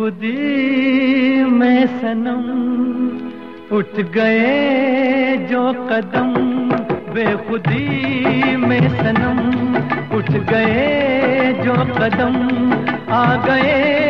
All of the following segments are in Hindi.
खुदी में सनम उठ गए जो कदम बेखुदी में सनम उठ गए जो कदम आ गए।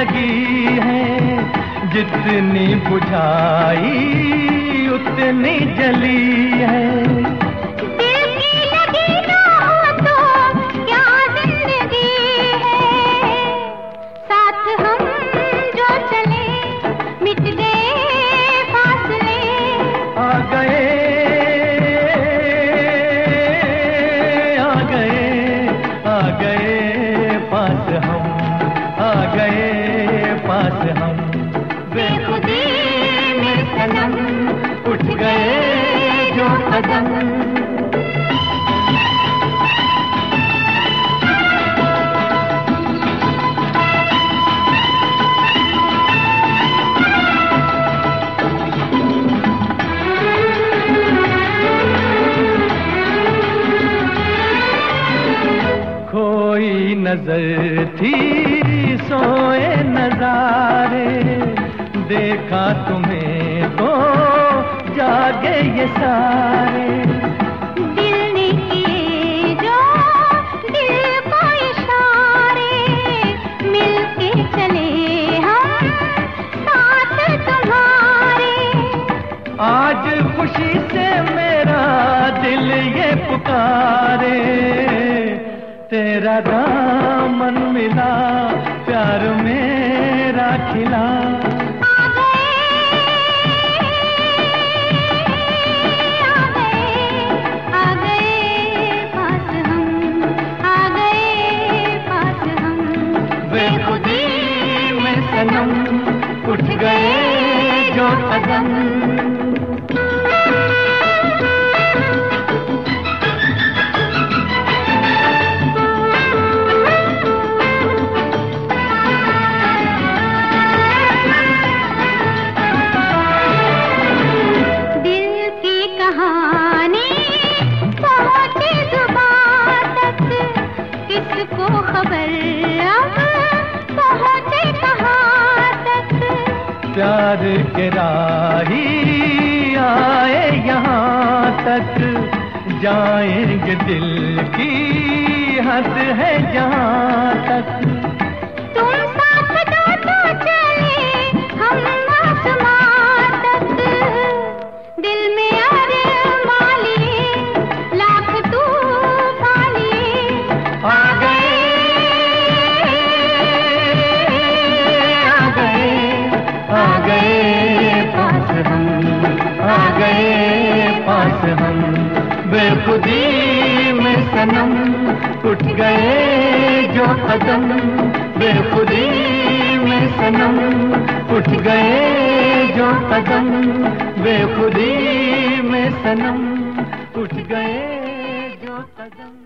लगी है। जितनी बुझाई उतनी जली है। कदम नज़र थी सोए नजारे देखा तुम्हें तो जागे ये सारे। आज खुशी से मेरा दिल ये पुकारे। तेरा दामन मिला, प्यार मेरा खिला। गए राही आए यहाँ तक। जाएँगे दिल की हद है जहाँ तक। बेखुदी में सनम उठ गए जो कदम। बेखुदी में सनम उठ गए जो कदम। बेखुदी में सनम उठ गए जो कदम।